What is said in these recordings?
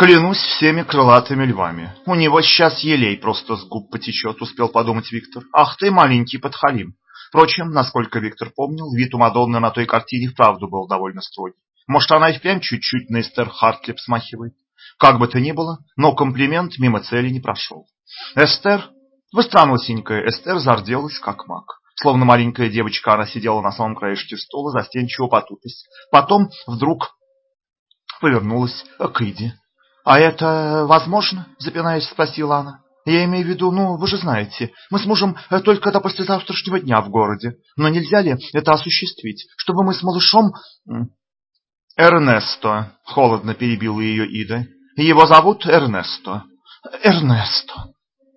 Клянусь всеми крылатыми львами. У него сейчас елей просто с губ потечет, успел подумать Виктор. Ах ты, маленький подхалим. Впрочем, насколько Виктор помнил, вид у Мадонны на той картине вправду был довольно строгий. Может, она и впрямь чуть-чуть на Эстер Хартлип смахивает. Как бы то ни было, но комплимент мимо цели не прошел. Эстер, выстранусенькая Эстер зарделась, как маг. Словно маленькая девочка, она сидела на самом краешке стула, застенчиво потупясь. Потом вдруг повернулась к Иде. «А это возможно?» – запинаясь, спросила она. «Я имею в виду, ну, вы же знаете, мы с мужем только до послезавтрашнего дня в городе. Но нельзя ли это осуществить, чтобы мы с малышом...» «Эрнесто», — холодно перебила ее Ида. «Его зовут Эрнесто». «Эрнесто».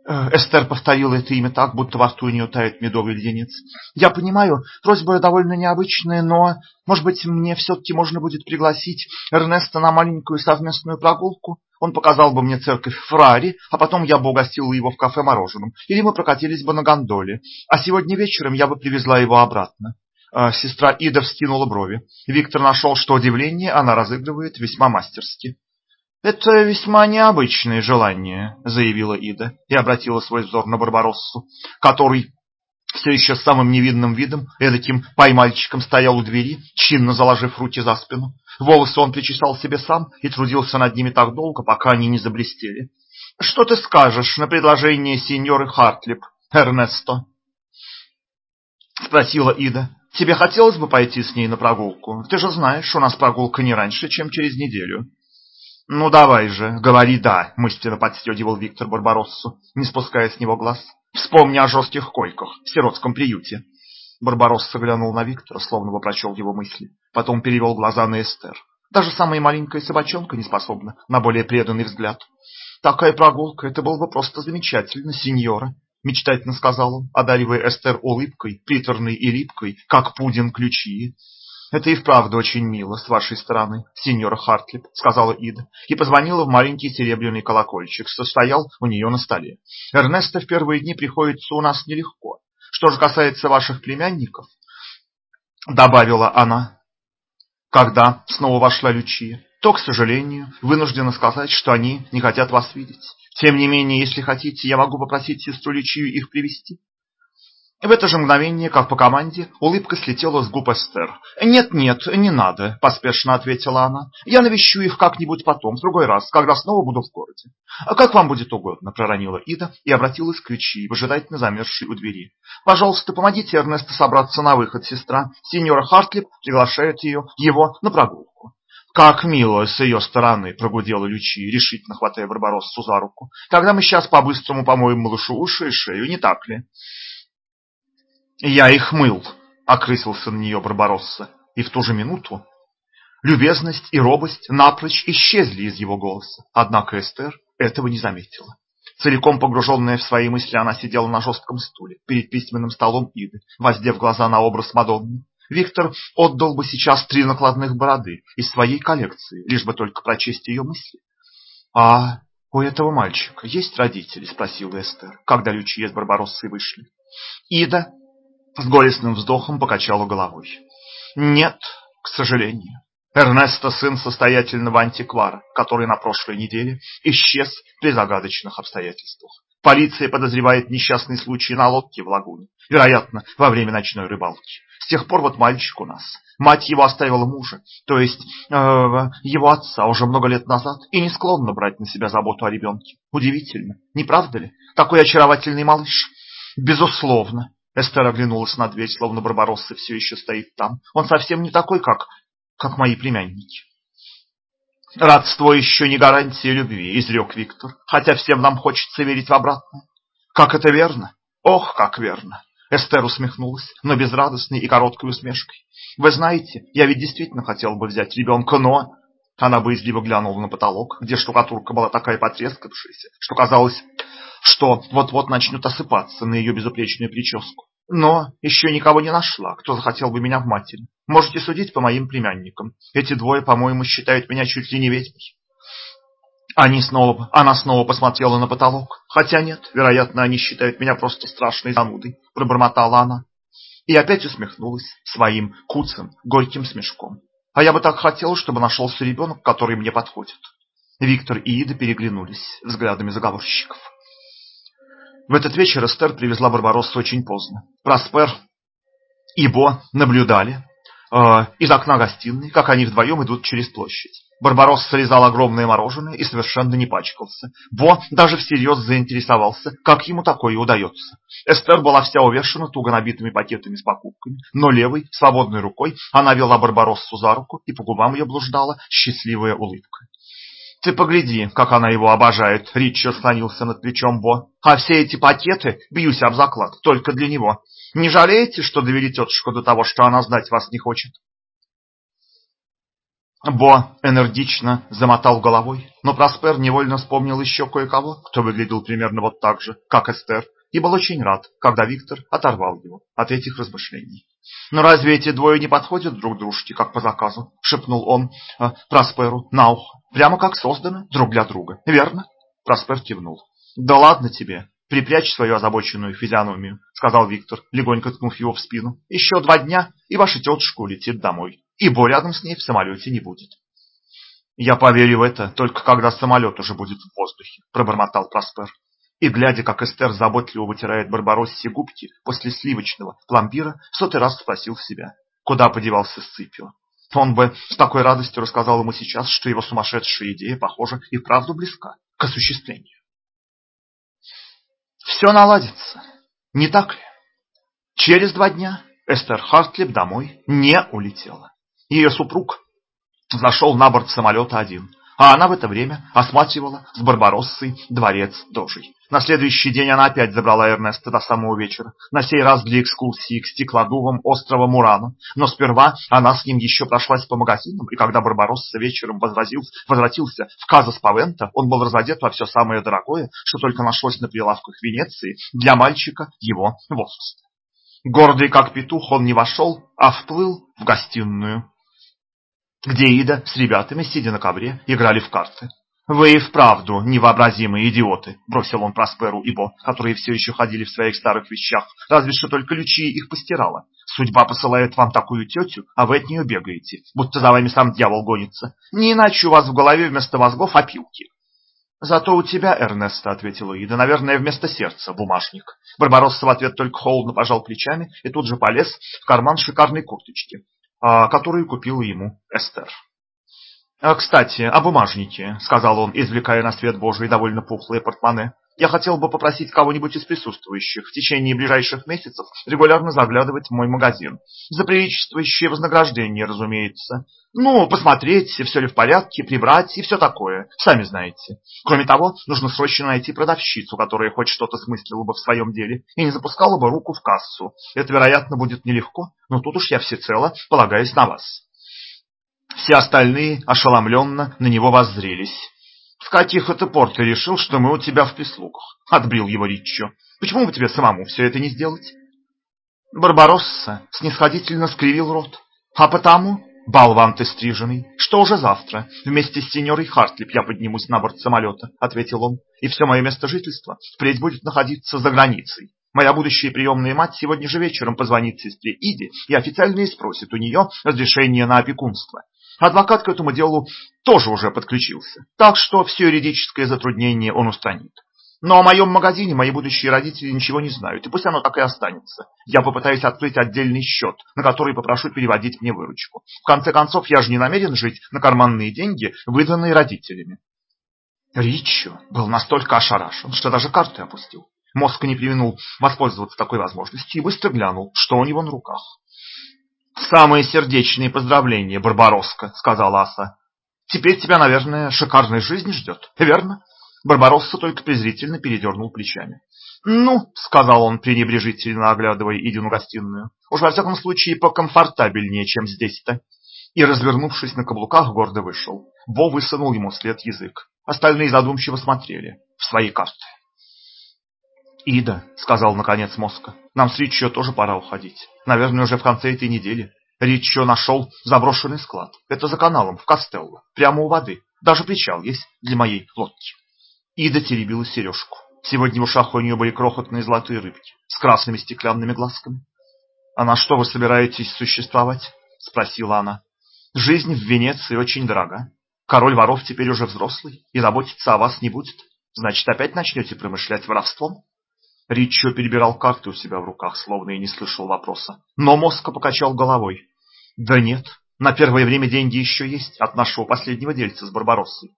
Э, Эстер повторила это имя так, будто во рту у нее тает медовый леденец. «Я понимаю, просьба довольно необычная, но, может быть, мне все-таки можно будет пригласить Эрнеста на маленькую совместную прогулку? Он показал бы мне церковь Фрари, а потом я бы угостила его в кафе мороженым, или мы прокатились бы на гондоле, а сегодня вечером я бы привезла его обратно. А, сестра Ида вскинула брови. Виктор нашел, что удивление она разыгрывает весьма мастерски. «Это весьма необычное желание», — заявила Ида и обратила свой взор на Барбароссу, который все еще с самым невинным видом, эдаким поймальчиком стоял у двери, чинно заложив руки за спину. Волосы он причесал себе сам и трудился над ними так долго, пока они не заблестели. «Что ты скажешь на предложение сеньоры Хартлип, Эрнесто?» — спросила Ида. Тебе хотелось бы пойти с ней на прогулку? Ты же знаешь, у нас прогулка не раньше, чем через неделю. Ну давай же, говори «да», мысленно подстегивал Виктор Барбароссу, не спуская с него глаз. Вспомни о жестких койках в сиротском приюте. Барбаросса глянул на Виктора, словно бы прочел его мысли. Потом перевел глаза на Эстер. Даже самая маленькая собачонка не способна на более преданный взгляд. Такая прогулка, это было бы просто замечательно, сеньора мечтательно сказал он, одаривая Эстер улыбкой, приторной и липкой, как пудинг ключи. Это и вправду очень мило с вашей стороны, сеньора Хартлип, сказала Ида и позвонила в маленький серебряный колокольчик, что стоял у нее на столе. Эрнесто в первые дни приходится у нас нелегко. Что же касается ваших племянников, добавила она, когда снова вошла Лючия, то, к сожалению, вынуждена сказать, что они не хотят вас видеть. Тем не менее, если хотите, я могу попросить сестру Личию их привести. В это же мгновение, как по команде, улыбка слетела с губ Эстер. «Нет-нет, не надо», – поспешно ответила она. «Я навещу их как-нибудь потом, в другой раз, когда снова буду в городе». «А «Как вам будет угодно», – проронила Ида и обратилась к ключи, выжидательно замерзшей у двери. «Пожалуйста, помогите Эрнесту собраться на выход, сестра. Сеньора Хартлип приглашает ее, его на прогулку». «Как мило с ее стороны!» – прогудела Лючи, решительно хватая Барбароссу за руку. «Тогда мы сейчас по-быстрому помоем малышу уши и шею, не так ли?» «Я их мыл!» – окрысился на нее Барбаросса. И в ту же минуту любезность и робость напрочь исчезли из его голоса. Однако Эстер этого не заметила. Целиком погруженная в свои мысли, она сидела на жестком стуле перед письменным столом Иды, воздев глаза на образ Мадонны. Виктор отдал бы сейчас три накладных бороды из своей коллекции, лишь бы только прочесть ее мысли. «А у этого мальчика есть родители?» – спросила Эстер, когда Лючия с Барбароссой вышли. Ида с горестным вздохом покачала головой. «Нет, к сожалению. Эрнесто – сын состоятельного антиквара, который на прошлой неделе исчез при загадочных обстоятельствах. Полиция подозревает несчастный случай на лодке в лагуне, вероятно, во время ночной рыбалки. С тех пор вот мальчик у нас. Мать его оставила мужа, то есть э, его отца уже много лет назад, и не склонна брать на себя заботу о ребенке. Удивительно, не правда ли? Такой очаровательный малыш. Безусловно. Эстер оглянулась на дверь, словно Барбаросса все еще стоит там. Он совсем не такой, как, как мои племянники. Родство еще не гарантия любви, изрек Виктор, хотя всем нам хочется верить в обратное. Как это верно? Ох, как верно. Эстер усмехнулась, но безрадостной и короткой усмешкой. «Вы знаете, я ведь действительно хотела бы взять ребенка, но...» Она боязливо глянула на потолок, где штукатурка была такая потрескавшаяся, что казалось, что вот-вот начнет осыпаться на ее безупречную прическу. Но еще никого не нашла, кто захотел бы меня в матери. Можете судить по моим племянникам. Эти двое, по-моему, считают меня чуть ли не ведьмой. Они снова, она снова посмотрела на потолок. Хотя нет, вероятно, они считают меня просто страшной занудой, пробормотала она. И опять усмехнулась своим куцым, горьким смешком. А я бы так хотела, чтобы нашелся ребенок, который мне подходит. Виктор и Ида переглянулись взглядами заговорщиков. В этот вечер Эстер привезла Барбароссу очень поздно. Проспер и Бо наблюдали э, из окна гостиной, как они вдвоем идут через площадь. Барбаросса срезал огромное мороженое и совершенно не пачкался. Бо даже всерьез заинтересовался, как ему такое удается. Эстер была вся увешана туго набитыми пакетами с покупками, но левой, свободной рукой она вела Барбароссу за руку, и по губам ее блуждала счастливая улыбка. «Ты погляди, как она его обожает!» Ричи склонился над плечом Бо. «А все эти пакеты, бьюсь об заклад, только для него. Не жалеете, что довели тетушку до того, что она знать вас не хочет?» Бо энергично замотал головой, но Проспер невольно вспомнил еще кое-кого, кто выглядел примерно вот так же, как Эстер, и был очень рад, когда Виктор оторвал его от этих размышлений. «Но разве эти двое не подходят друг дружке, как по заказу?» — шепнул он э, Просперу на ухо. «Прямо как созданы друг для друга, верно?» Проспер кивнул. «Да ладно тебе, припрячь свою озабоченную физиономию», — сказал Виктор, легонько ткнув его в спину. «Еще два дня, и ваша тетушка улетит домой и Бо рядом с ней в самолете не будет. «Я поверю в это, только когда самолет уже будет в воздухе», – пробормотал Проспер. И, глядя, как Эстер заботливо вытирает Барбароссе губки после сливочного пломбира, в сотый раз спросил себя, куда подевался Сципио. Он бы с такой радостью рассказал ему сейчас, что его сумасшедшая идея, похоже, и вправду близка к осуществлению. Все наладится, не так ли? Через два дня Эстер Хартлип домой не улетела. Ее супруг зашел на борт самолета один, а она в это время осматривала с Барбароссой дворец Дожей. На следующий день она опять забрала Эрнеста до самого вечера, на сей раз для экскурсии к стеклодувам острова Мурана. Но сперва она с ним еще прошлась по магазинам, и когда Барбаросса вечером возвратился в Казас Павента, он был разодет во все самое дорогое, что только нашлось на прилавках Венеции для мальчика его возраста. Гордый как петух, он не вошел, а вплыл в гостиную где Ида с ребятами, сидя на ковре, играли в карты. «Вы и вправду невообразимые идиоты», — бросил он Просперу и Бо, которые все еще ходили в своих старых вещах, разве что только ключи их постирала. «Судьба посылает вам такую тетю, а вы от нее бегаете, будто за вами сам дьявол гонится. Не иначе у вас в голове вместо мозгов опилки». «Зато у тебя, Эрнесто», — ответила Ида, — «наверное, вместо сердца бумажник». Барбаросса в ответ только холодно пожал плечами и тут же полез в карман шикарной курточки. А, которую купила ему Эстер. «А, «Кстати, о бумажнике», — сказал он, извлекая на свет Божий довольно пухлое портмоне. «Я хотел бы попросить кого-нибудь из присутствующих в течение ближайших месяцев регулярно заглядывать в мой магазин. За приличествующее вознаграждение, разумеется. Ну, посмотреть, все ли в порядке, прибрать и все такое, сами знаете. Кроме того, нужно срочно найти продавщицу, которая хоть что-то смыслила бы в своем деле и не запускала бы руку в кассу. Это, вероятно, будет нелегко, но тут уж я всецело полагаюсь на вас. Все остальные ошеломленно на него воззрелись. «С каких это пор ты решил, что мы у тебя в прислугах?» — отбрил его Риччо. «Почему бы тебе самому все это не сделать?» Барбаросса снисходительно скривил рот. «А потому, болван ты стриженный, что уже завтра вместе с сеньорой Хартлип я поднимусь на борт самолета», — ответил он, «и все мое место жительства впредь будет находиться за границей. Моя будущая приемная мать сегодня же вечером позвонит сестре Иде и официально спросит у нее разрешение на опекунство. Адвокат к этому делу тоже уже подключился, так что все юридическое затруднение он устранит. Но о моем магазине мои будущие родители ничего не знают, и пусть оно так и останется. Я попытаюсь открыть отдельный счет, на который попрошу переводить мне выручку. В конце концов, я же не намерен жить на карманные деньги, выданные родителями. Ричо был настолько ошарашен, что даже карты опустил. Мозг не применил воспользоваться такой возможностью и быстро глянул, что у него на руках. «Самые сердечные поздравления, Барбаросска», — сказала Аса. «Теперь тебя, наверное, шикарная жизнь ждет, верно?» Барбаросса только презрительно передернул плечами. «Ну», — сказал он, пренебрежительно оглядывая Идину гостиную, «уж во всяком случае покомфортабельнее, чем здесь-то». И, развернувшись на каблуках, гордо вышел. Бо высунул ему вслед язык. Остальные задумчиво смотрели в свои карты. «Ида», — сказал наконец Моска, — «нам с Риччо тоже пора уходить. Наверное, уже в конце этой недели. Риччо нашел заброшенный склад. Это за каналом, в Костелло, прямо у воды. Даже причал есть для моей лодки». Ида теребила сережку. Сегодня в ушах у нее были крохотные золотые рыбки с красными стеклянными глазками. «А на что вы собираетесь существовать?» — спросила она. «Жизнь в Венеции очень дорога. Король воров теперь уже взрослый и заботиться о вас не будет. Значит, опять начнете промышлять воровством? Риччо перебирал карты у себя в руках, словно и не слышал вопроса. Но Моска покачал головой. Да нет, на первое время деньги еще есть от нашего последнего дельца с Барбароссой.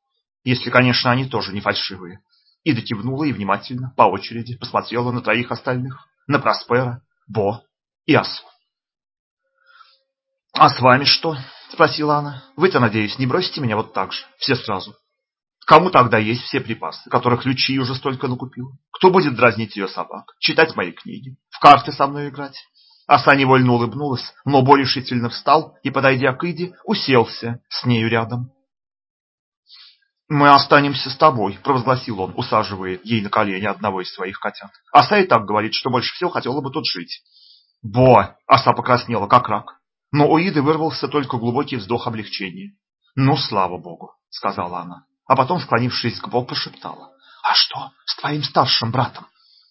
Если, конечно, они тоже не фальшивые. Ида кивнула и внимательно, по очереди, посмотрела на троих остальных. На Проспера, Бо и Асу. «А с вами что?» – спросила она. «Вы-то, надеюсь, не бросите меня вот так же, все сразу?» Кому тогда есть все припасы, которых ключи уже столько накупил? Кто будет дразнить ее собак, читать мои книги, в карты со мной играть? Оса невольно улыбнулась, но Бо решительно встал и, подойдя к Иде, уселся с нею рядом. «Мы останемся с тобой», – провозгласил он, усаживая ей на колени одного из своих котят. Оса и так говорит, что больше всего хотела бы тут жить. «Бо!» – оса покраснела, как рак. Но у Иды вырвался только глубокий вздох облегчения. «Ну, слава богу», – сказала она а потом, склонившись к Бо, прошептала. «А что с твоим старшим братом?»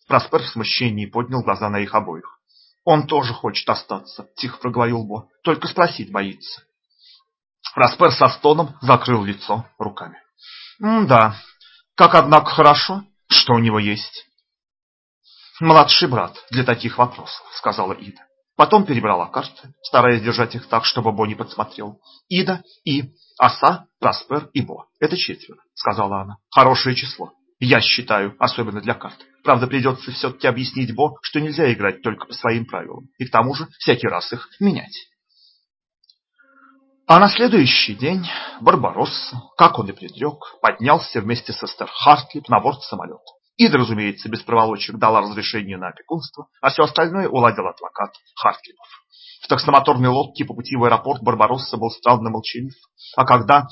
Проспер в смущении поднял глаза на их обоих. «Он тоже хочет остаться», — тихо проговорил Бо, — «только спросить боится». Проспер со стоном закрыл лицо руками. «Да, как, однако, хорошо, что у него есть». «Младший брат для таких вопросов», — сказала Ида. Потом перебрала карты, стараясь держать их так, чтобы Бо не подсмотрел. Ида и Оса, Праспер и Бо. Это четверо, сказала она. Хорошее число. Я считаю, особенно для карт. Правда, придется все-таки объяснить Бо, что нельзя играть только по своим правилам. И к тому же всякий раз их менять. А на следующий день Барбаросса, как он и предрек, поднялся вместе со Стер Хартлип на борт самолета. Ида, разумеется, без проволочек дала разрешение на опекунство, а все остальное уладил адвокат Хартлипов. В таксомоторной лодке по пути в аэропорт Барбаросса был странно молчалив, а когда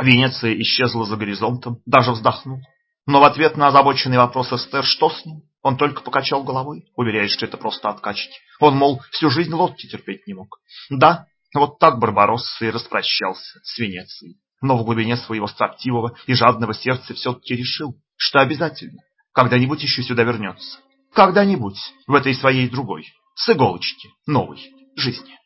Венеция исчезла за горизонтом, даже вздохнул. Но в ответ на озабоченный вопрос Эстер, что с ним, он только покачал головой, уверяя, что это просто откачки. Он, мол, всю жизнь лодки терпеть не мог. Да, вот так Барбаросса и распрощался с Венецией. Но в глубине своего строптивого и жадного сердца все-таки решил, что обязательно когда-нибудь еще сюда вернется. Когда-нибудь в этой своей другой, с иголочки, новой жизни.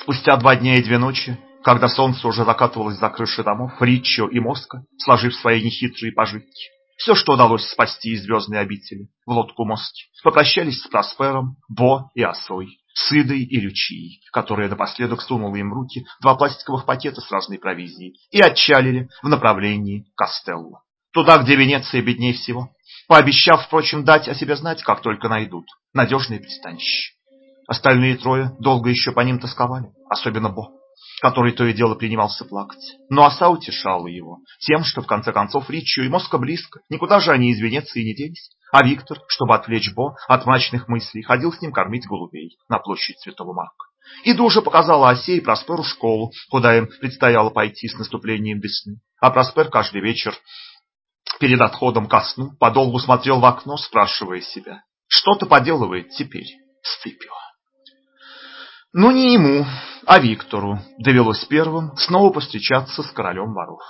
Спустя два дня и две ночи, когда солнце уже закатывалось за крыши домов, Риччо и Моска, сложив свои нехитрые пожитки, все, что удалось спасти из звездной обители, в лодку Моски, попрощались с Проспером, Бо и Осой, с Идой и Лючией, которая напоследок сунула им в руки два пластиковых пакета с разной провизией, и отчалили в направлении Кастелло, туда, где Венеция беднее всего, пообещав, впрочем, дать о себе знать, как только найдут надежные пристанища. Остальные трое долго еще по ним тосковали, особенно Бо, который то и дело принимался плакать. Но оса утешала его тем, что в конце концов Ричью и Моска близко, никуда же они из Венеции не делись. А Виктор, чтобы отвлечь Бо от мрачных мыслей, ходил с ним кормить голубей на площадь Святого Марка. Ида уже показала Осе и Просперу школу, куда им предстояло пойти с наступлением весны. А Проспер каждый вечер перед отходом ко сну подолгу смотрел в окно, спрашивая себя, что-то поделывает теперь Сципио. Но не ему, а Виктору довелось первым снова повстречаться с королем воров.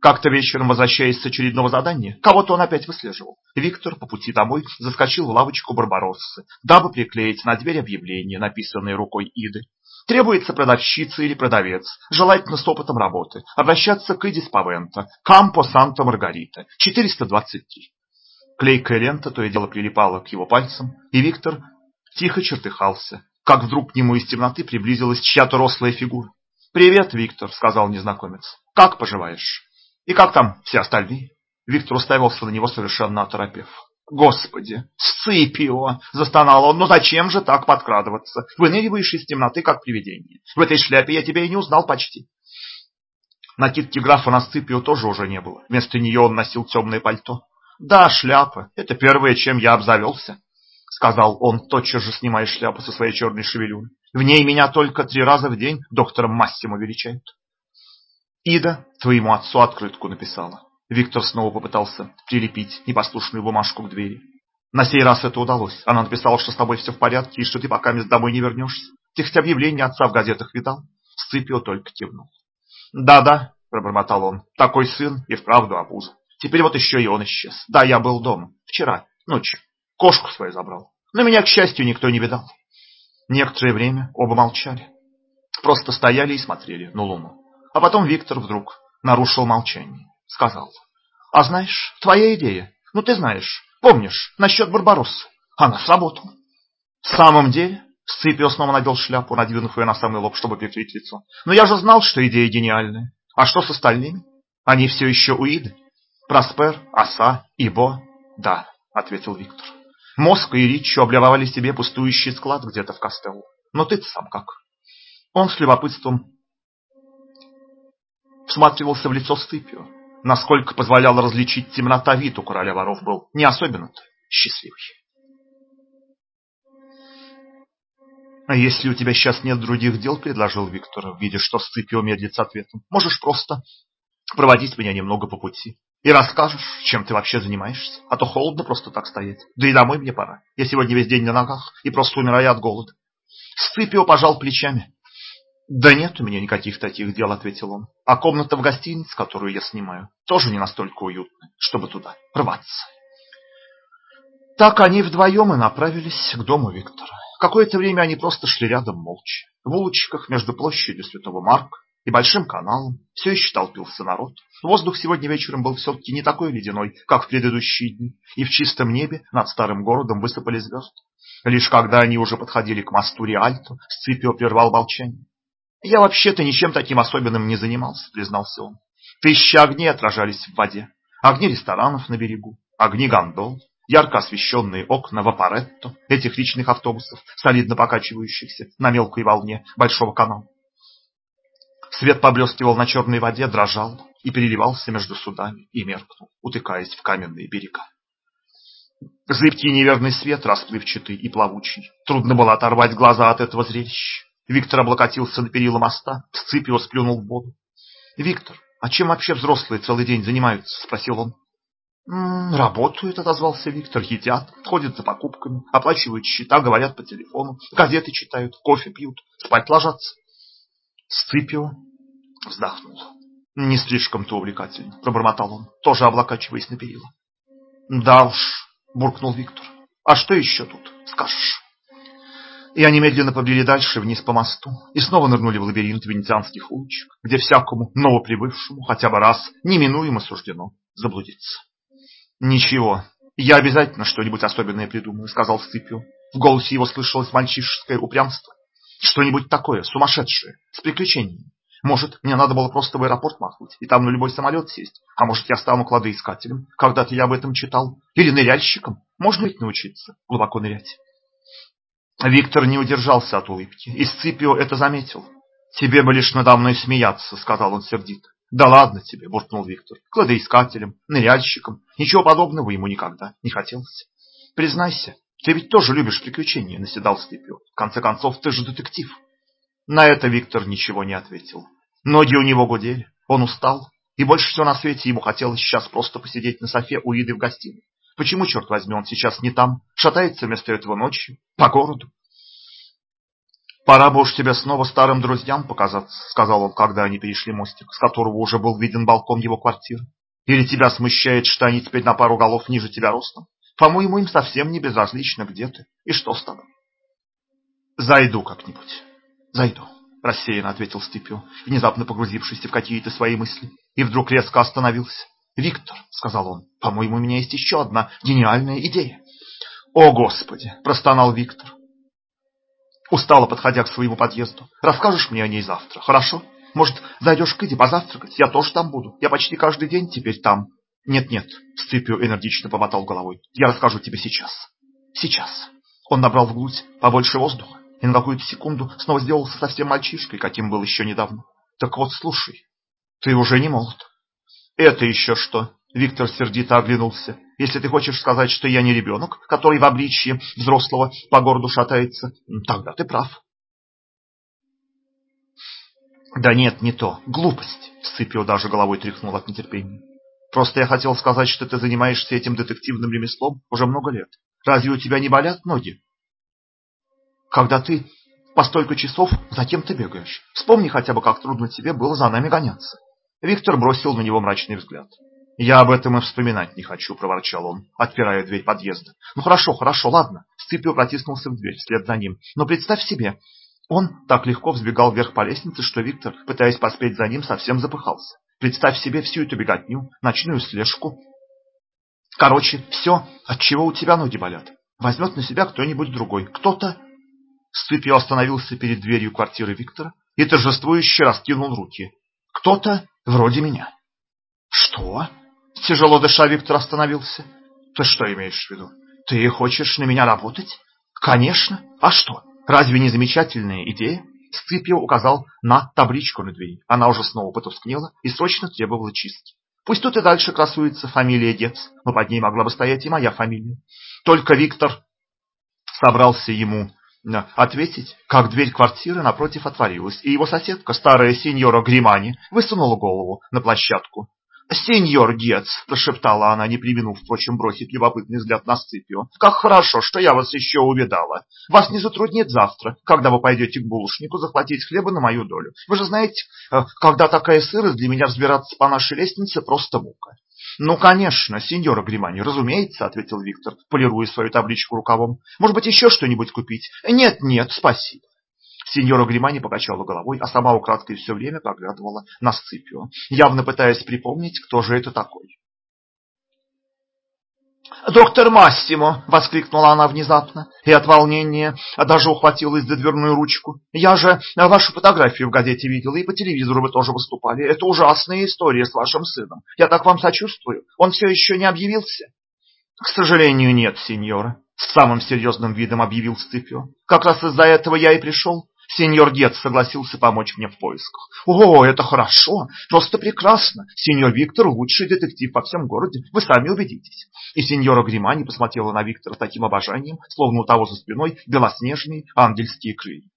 Как-то вечером, возвращаясь с очередного задания, кого-то он опять выслеживал. Виктор по пути домой заскочил в лавочку Барбароссы, дабы приклеить на дверь объявление, написанное рукой Иды. Требуется продавщица или продавец, желательно с опытом работы, обращаться к Иде Спавенто, Кампо Санта-Маргарита, 423. Клейкая лента то и дело прилипала к его пальцам, и Виктор тихо чертыхался, как вдруг к нему из темноты приблизилась чья-то рослая фигура. «Привет, Виктор», — сказал незнакомец. «Как поживаешь?» «И как там все остальные?» Виктор уставился на него, совершенно оторопев. «Господи, Сципио!» – застонал он. «Ну зачем же так подкрадываться? Выныриваешь из темноты, как привидение. В этой шляпе я тебя и не узнал почти». Накидки графа на Сципио тоже уже не было. Вместо нее он носил темное пальто. «Да, шляпа. Это первое, чем я обзавелся», — сказал он, тотчас же снимая шляпу со своей черной шевелюры. «В ней меня только три раза в день доктором Массимо величают». Ида твоему отцу открытку написала. Виктор снова попытался прилепить непослушную бумажку к двери. На сей раз это удалось. Она написала, что с тобой все в порядке и что ты пока домой не вернешься. Ты хоть объявление отца в газетах видал? Сципио только кивнул. Да-да, пробормотал он, такой сын и вправду обуза. Теперь вот еще и он исчез. Да, я был дома. Вчера, ночью. Кошку свою забрал. Но меня, к счастью, никто не видал. Некоторое время оба молчали. просто стояли и смотрели на луну. А потом Виктор вдруг нарушил молчание. Сказал, а знаешь, твоя идея, ну ты знаешь, помнишь, насчет Барбароссы, она сработала. В самом деле, Сципио снова надел шляпу, надвинув ее на самый лоб, чтобы прикрыть лицо. Но я же знал, что идея гениальная. А что с остальными? Они все еще у Иды? Проспер, Оса, Ибо? Да, ответил Виктор. Мозг и Риччо облюбовали себе пустующий склад где-то в Костелло. Но ты-то сам как? Он с любопытством всматривался в лицо Сципио. Насколько позволяла различить темнота, вид у короля воров был не особенно-то счастливый. «А если у тебя сейчас нет других дел, — предложил Виктор, видя, что Сципио медлит с ответом, — можешь просто проводить меня немного по пути и расскажешь, чем ты вообще занимаешься, а то холодно просто так стоять. Да и домой мне пора. Я сегодня весь день на ногах и просто умираю от голода». Сципио пожал плечами. «Да нет у меня никаких таких дел», — ответил он. «А комната в гостинице, которую я снимаю, тоже не настолько уютная, чтобы туда рваться». Так они вдвоем и направились к дому Виктора. Какое-то время они просто шли рядом молча. В улочках между площадью Святого Марка и Большим каналом все еще толпился народ. Воздух сегодня вечером был все-таки не такой ледяной, как в предыдущие дни, и в чистом небе над старым городом высыпали звезды. Лишь когда они уже подходили к мосту Риальто, Сципио прервал молчание. «Я вообще-то ничем таким особенным не занимался», — признался он. «Тысячи огней отражались в воде. Огни ресторанов на берегу, огни гондол, ярко освещенные окна вапоретто, этих личных автобусов, солидно покачивающихся на мелкой волне большого канала. Свет поблескивал на черной воде, дрожал и переливался между судами и меркнул, утыкаясь в каменные берега. Зыбкий неверный свет, расплывчатый и плавучий. Трудно было оторвать глаза от этого зрелища. Виктор облокотился на перила моста, сципио сплюнул в воду. «Виктор, а чем вообще взрослые целый день занимаются?» – спросил он. «Работают», — отозвался Виктор, едят, ходят за покупками, оплачивают счета, говорят по телефону, газеты читают, кофе пьют, спать ложатся. Сципио вздохнул. «Не слишком-то увлекательно», — пробормотал он, тоже облокачиваясь на перила. «Да уж», — буркнул Виктор, — «а что еще тут скажешь?» И они медленно побрели дальше вниз по мосту и снова нырнули в лабиринт венецианских улочек, где всякому новоприбывшему хотя бы раз неминуемо суждено заблудиться. «Ничего, я обязательно что-нибудь особенное придумаю», — сказал Сципио. В голосе его слышалось мальчишеское упрямство. «Что-нибудь такое, сумасшедшее, с приключениями. Может, мне надо было просто в аэропорт махнуть и там на любой самолет сесть. А может, я стану кладоискателем. Когда-то я об этом читал. Или ныряльщиком. Можно ведь научиться глубоко нырять». Виктор не удержался от улыбки, и Сципио это заметил. «Тебе бы лишь надо мной смеяться», — сказал он сердито. Да ладно тебе, буркнул Виктор. Кладоискателем, ныряльщиком. Ничего подобного ему никогда не хотелось. Признайся, ты ведь тоже любишь приключения, наседал Сципио. В конце концов, ты же детектив. На это Виктор ничего не ответил. Ноги у него гудели, он устал, и больше всего на свете ему хотелось сейчас просто посидеть на софе у Иды в гостиной. Почему, черт возьми, он сейчас не там, шатается вместо этого ночью, по городу? «Пора бы уж тебе снова старым друзьям показаться», — сказал он, когда они перешли мостик, с которого уже был виден балкон его квартиры. «Или тебя смущает, что они теперь на пару голов ниже тебя ростом? По-моему, им совсем не безразлично, где ты и что с тобой». «Зайду как-нибудь, зайду», — рассеянно ответил Степио, внезапно погрузившийся в какие-то свои мысли, и вдруг резко остановился. «Виктор», — сказал он, — «по-моему, у меня есть еще одна гениальная идея». «О, Господи!» – простонал Виктор. Устала, подходя к своему подъезду. Расскажешь мне о ней завтра, хорошо? Может, зайдешь к Иде позавтракать? Я тоже там буду. Я почти каждый день теперь там. Нет-нет, Сципио энергично помотал головой. Я расскажу тебе сейчас. Сейчас. Он набрал в грудь побольше воздуха и на какую-то секунду снова сделался совсем мальчишкой, каким был еще недавно. Так вот, слушай, ты уже не молод. Это еще что? Виктор сердито оглянулся. Если ты хочешь сказать, что я не ребенок, который в обличье взрослого по городу шатается, тогда ты прав. Да нет, не то. Глупость. Сципио даже головой тряхнул от нетерпения. Просто я хотел сказать, что ты занимаешься этим детективным ремеслом уже много лет. Разве у тебя не болят ноги? Когда ты по столько часов за кем ты бегаешь? Вспомни хотя бы, как трудно тебе было за нами гоняться. Виктор бросил на него мрачный взгляд. «Я об этом и вспоминать не хочу», — проворчал он, отпирая дверь подъезда. «Ну хорошо, хорошо, ладно». Сципио протиснулся в дверь вслед за ним. «Но представь себе, Он так легко взбегал вверх по лестнице, что Виктор, пытаясь поспеть за ним, совсем запыхался. Представь себе всю эту беготню, ночную слежку. Короче, все, от чего у тебя ноги болят, возьмет на себя кто-нибудь другой. Кто-то... Сципио остановился перед дверью квартиры Виктора и торжествующе раскинул руки. Кто-то вроде меня. Что? Тяжело дыша, Виктор остановился. Ты что имеешь в виду? Ты хочешь на меня работать? Конечно. А что? Разве не замечательная идея? Сципио указал на табличку на двери. Она уже снова потускнела и срочно требовала чистки. Пусть тут и дальше красуется фамилия Гец, но под ней могла бы стоять и моя фамилия. Только Виктор собрался ему ответить, как дверь квартиры напротив отворилась, и его соседка, старая сеньора Гримани, высунула голову на площадку. «Сеньор Гец», — прошептала она, не применув, впрочем, бросить любопытный взгляд на Сципио, — «как хорошо, что я вас еще увидала. Вас не затруднит завтра, когда вы пойдете к булочнику захватить хлеба на мою долю. Вы же знаете, э, когда такая сырость, для меня взбираться по нашей лестнице просто мука». «Ну, конечно, сеньора Гримани, разумеется», — ответил Виктор, полируя свою табличку рукавом. «Может быть, еще что-нибудь купить?» «Нет, нет, спасибо». Сеньора Гримани покачала головой, а сама украдкой все время поглядывала на Сципио, явно пытаясь припомнить, кто же это такой. «Доктор Массимо!» — воскликнула она внезапно, и от волнения даже ухватилась за дверную ручку. «Я же вашу фотографию в газете видела, и по телевизору вы тоже выступали. Это ужасная история с вашим сыном. Я так вам сочувствую. Он все еще не объявился?» «К сожалению, нет, сеньора», — с самым серьезным видом объявил Сципио. «Как раз из-за этого я и пришел. Сеньор Гет согласился помочь мне в поисках. О, это хорошо, просто прекрасно. Сеньор Виктор лучший детектив во всем городе, вы сами убедитесь. И сеньора Гримани посмотрела на Виктора таким обожанием, словно у того за спиной белоснежные ангельские крылья.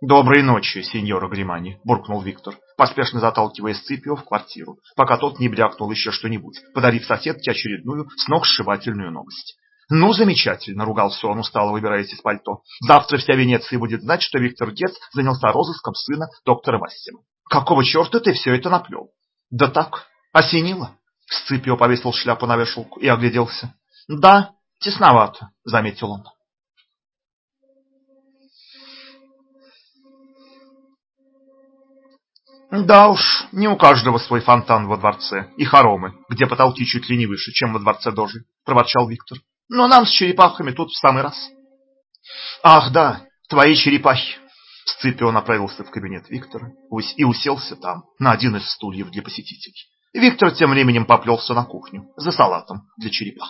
«Доброй ночи, сеньора Гримани», – буркнул Виктор, поспешно заталкивая Сципио в квартиру, пока тот не брякнул еще что-нибудь, подарив соседке очередную сногсшибательную новость. Ну, замечательно, ругался он, устало выбираясь из пальто. Завтра вся Венеция будет знать, что Виктор Гец занялся розыском сына доктора Массима. Какого черта ты все это наплел? Да так, осенило. Сципио повесил шляпу на вешалку и огляделся. Да, тесновато, заметил он. Да уж, не у каждого свой фонтан во дворце и хоромы, где потолки чуть ли не выше, чем во дворце Дожи, проворчал Виктор. Но нам с черепахами тут в самый раз. Ах, да, твои черепахи. Сципио направился в кабинет Виктора и уселся там, на один из стульев для посетителей. Виктор тем временем поплелся на кухню за салатом для черепах.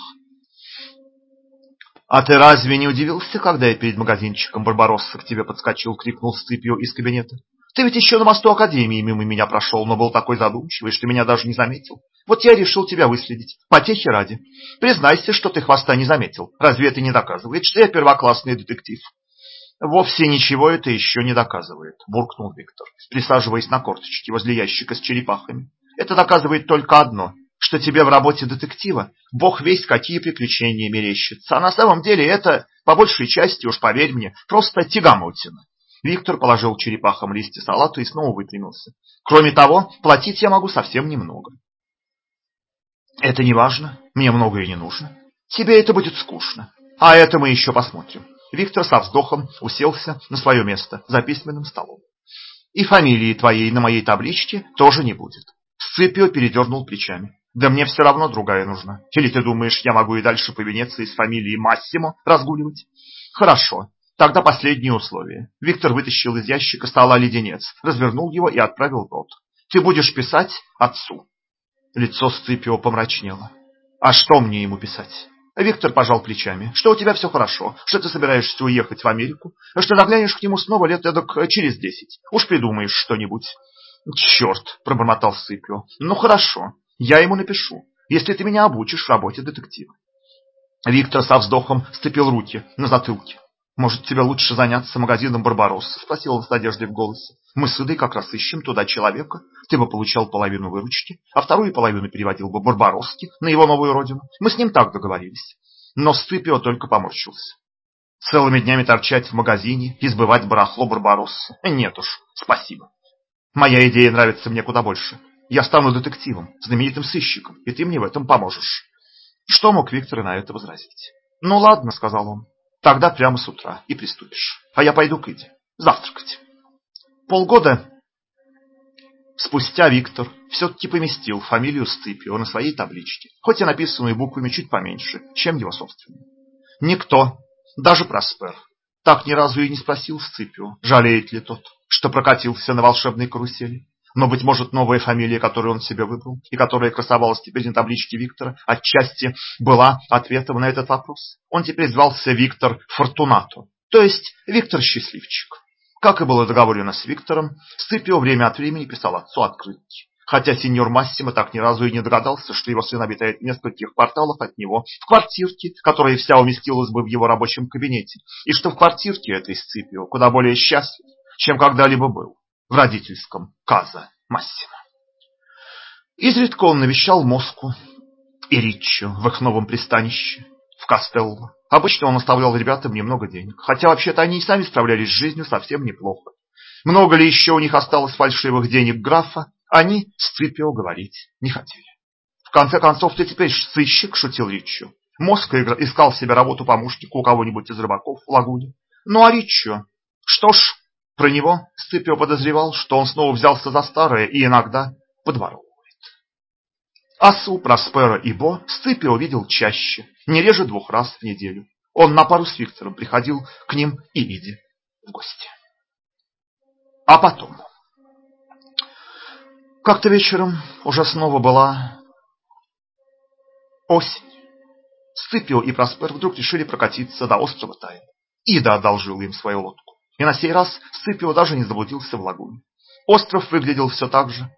«А ты разве не удивился, когда я перед магазинчиком Барбаросса к тебе подскочил?» — крикнул Сципио из кабинета. Ты ведь еще на мосту Академии мимо меня прошел, но был такой задумчивый, что меня даже не заметил. Вот я решил тебя выследить, потехи ради. Признайся, что ты хвоста не заметил. Разве это не доказывает, что я первоклассный детектив? Вовсе ничего это еще не доказывает, буркнул Виктор, присаживаясь на корточки возле ящика с черепахами. Это доказывает только одно, что тебе в работе детектива бог весть какие приключения мерещатся. А на самом деле это, по большей части, уж поверь мне, просто тягомотина. Виктор положил черепахам листья салата и снова выпрямился. Кроме того, платить я могу совсем немного. Это не важно, мне многое не нужно. Тебе это будет скучно. А это мы еще посмотрим. Виктор со вздохом уселся на свое место за письменным столом. И фамилии твоей на моей табличке тоже не будет. Сципио передернул плечами. Да мне все равно другая нужна. Или ты думаешь, я могу и дальше по Венеции с фамилией Массимо разгуливать? Хорошо, Тогда последнее условие. Виктор вытащил из ящика стола леденец, развернул его и отправил в рот. Ты будешь писать отцу. Лицо Сципио помрачнело. А что мне ему писать? Виктор пожал плечами. Что у тебя все хорошо, что ты собираешься уехать в Америку, что заглянешь к нему снова лет эдак через десять. Уж придумаешь что-нибудь. Черт, пробормотал Сципио. Ну хорошо, я ему напишу, если ты меня обучишь в работе детектива. Виктор со вздохом сцепил руки на затылке. «Может, тебе лучше заняться магазином Барбаросса?» – спросил он с надеждой в голосе. «Мы с Идой как раз ищем туда человека. Ты бы получал половину выручки, а вторую половину переводил бы Барбаросски на его новую родину. Мы с ним так договорились». Но Сципио только поморщился. «Целыми днями торчать в магазине и сбывать барахло Барбаросса? Нет уж, спасибо. Моя идея нравится мне куда больше. Я стану детективом, знаменитым сыщиком, и ты мне в этом поможешь». Что мог Виктор на это возразить? «Ну ладно», — сказал он. Тогда прямо с утра и приступишь. А я пойду к Иде. завтракать. Полгода спустя Виктор все-таки поместил фамилию Сципио на своей табличке, хоть и написанную буквами чуть поменьше, чем его собственную. Никто, даже Проспер, так ни разу и не спросил Сципио, жалеет ли тот, что прокатился на волшебной карусели. Но, быть может, новая фамилия, которую он себе выбрал, и которая красовалась теперь на табличке Виктора, отчасти была ответом на этот вопрос. Он теперь звался Виктор Фортунато, то есть Виктор Счастливчик. Как и было договорено с Виктором, Сципио время от времени писал отцу открытки. Хотя сеньор Массимо так ни разу и не догадался, что его сын обитает в нескольких кварталах от него, в квартирке, которая вся уместилась бы в его рабочем кабинете, и что в квартирке этой Сципио куда более счастлив, чем когда-либо был в родительском Каза Массимо. Изредка он навещал Моску и Риччо в их новом пристанище, в Кастелло. Обычно он оставлял ребятам немного денег, хотя вообще-то они и сами справлялись с жизнью совсем неплохо. Много ли еще у них осталось фальшивых денег графа, они с Ципио говорить не хотели. В конце концов, ты теперь сыщик, шутил Риччо. Моска искал себе работу помощника у кого-нибудь из рыбаков в лагуне. Ну а Риччо? Что ж, про него Сципио подозревал, что он снова взялся за старое и иногда подворовывает. Асу, Проспера и Бо Сципио видел чаще, не реже двух раз в неделю. Он на пару с Виктором приходил к ним и Иде в гости. А потом... Как-то вечером уже снова была осень. Сципио и Проспер вдруг решили прокатиться до острова Тайн. Ида одолжила им свою лодку. И на сей раз Сципио даже не заблудился в лагуне. Остров выглядел все так же.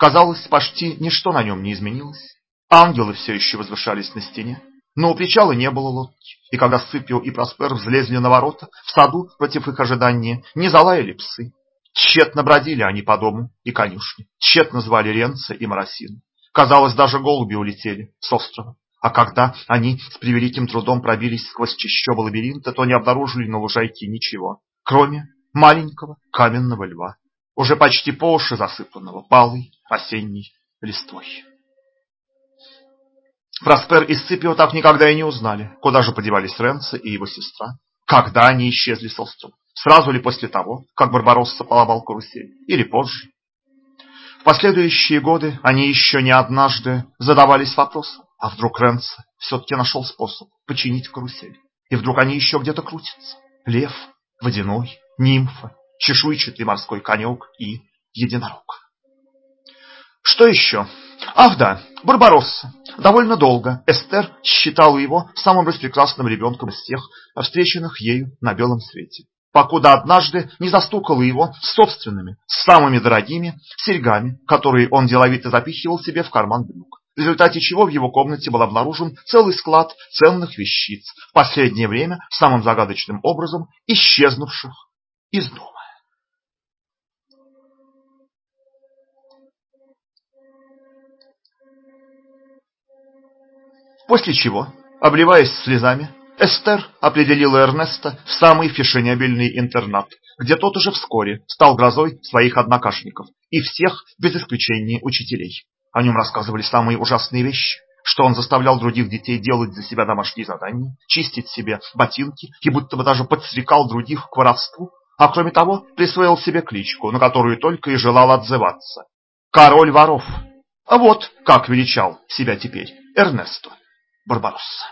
Казалось, почти ничто на нем не изменилось. Ангелы все еще возвышались на стене. Но у причала не было лодки. И когда Сципио и Проспер взлезли на ворота, в саду, против их ожидания, не залаяли псы. Тщетно бродили они по дому и конюшне. Тщетно звали Ренца и Моросину. Казалось, даже голуби улетели с острова. А когда они с превеликим трудом пробились сквозь чащобы лабиринта, то не обнаружили на лужайке ничего кроме маленького каменного льва, уже почти по уши засыпанного палой осенней листвой. Проспер и Сципио так никогда и не узнали, куда же подевались Ренцо и его сестра, когда они исчезли с острова, сразу ли после того, как Барбаросса поломал карусель, или позже. В последующие годы они еще не однажды задавались вопросом, а вдруг Ренцо все-таки нашел способ починить карусель, и вдруг они еще где-то крутятся. Лев, водяной, нимфа, чешуйчатый морской конек и единорог. Что еще? Ах да, Барбаросса. Довольно долго Эстер считала его самым распрекрасным ребенком из всех, встреченных ею на белом свете. Покуда однажды не застукала его собственными, самыми дорогими серьгами, которые он деловито запихивал себе в карман брюк в результате чего в его комнате был обнаружен целый склад ценных вещиц, в последнее время самым загадочным образом исчезнувших из дома. После чего, обливаясь слезами, Эстер определила Эрнеста в самый фешенебельный интернат, где тот уже вскоре стал грозой своих однокашников и всех, без исключения учителей. О нем рассказывали самые ужасные вещи, что он заставлял других детей делать за себя домашние задания, чистить себе ботинки и будто бы даже подстрекал других к воровству, а кроме того присвоил себе кличку, на которую только и желал отзываться. Король воров. А вот как величал себя теперь Эрнесто Барбаросса.